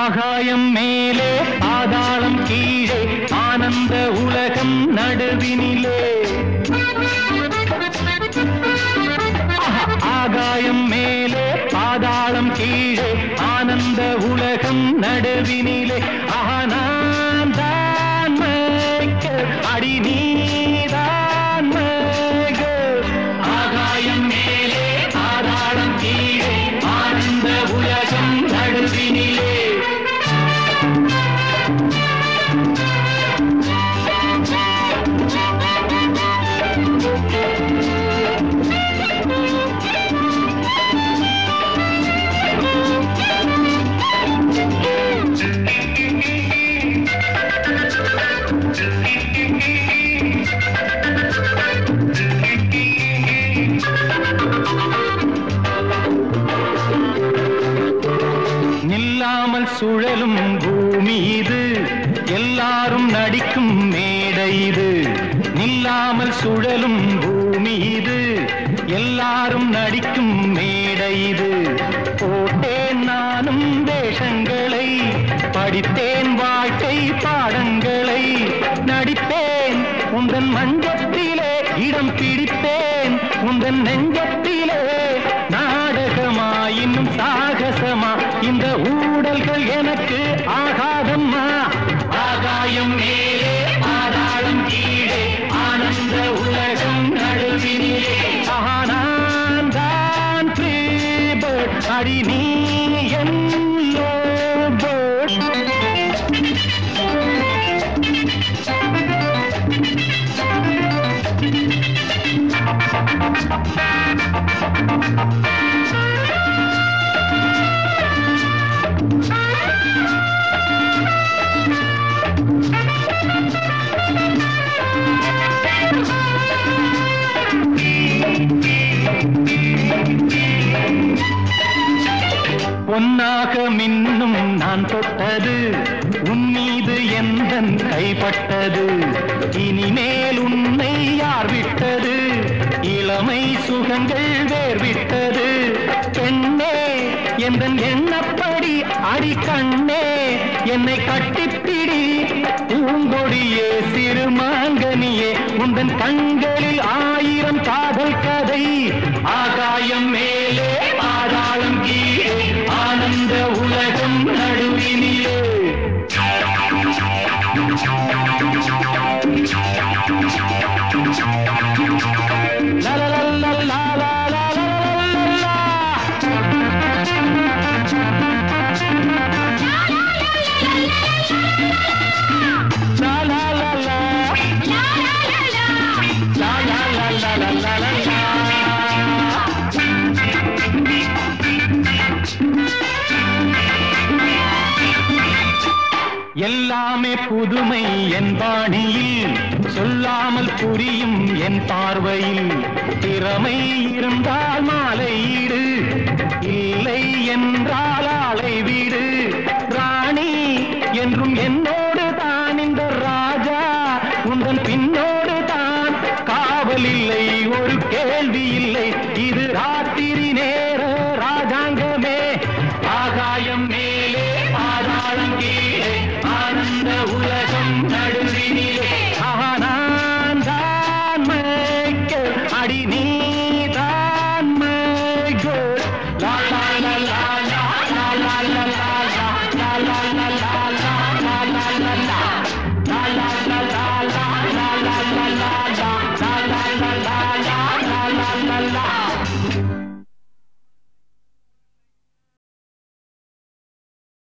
ஆகாயம் மேலே பாதாளம் கீழே ஆனந்த உலகம் நடுவினிலே. பூமி இது எல்லாரும் நடிக்கும் மேடை இது. நில்லாமல் சுழலும் பூமி இது. எல்லாரும் நடிக்கும் மேடை இது. போட்டேன் நானும் வேஷங்களை படித்தேன் வாழ்க்கை பாடங்களை. நடிப்பேன் உந்தன் மஞ்சத்திலே இடம் பிடிப்பேன் உந்தன் நெஞ்சத்திலே நாடகமா இன்னும் சாகசமா. இந்த ஊடல்கள் எனக்கு नारी பொன்னாக மின்னும் நான் தொட்டது. உன்மீது எந்த கைப்பட்டது. இனிமேல் உன்னை யார் விட்டது? இளமை சுகங்கள் வேர் விட்டது. பெண்ணே எந்த எண்ணப்படி அடிக்கண்ணே என்னை கட்டிப்பிடி. பூங்கொடியே சிறு மாங்கனியே உந்தன் கண்களில் ஆ Thank you. எல்லாமே புதுமை என் பாணியில். சொல்லாமல் புரியும் என் பார்வையில். திறமை இருந்தால் மாலையீடு இல்லை என்றால் ஆலை வீடு. ராணி என்றும் என்ன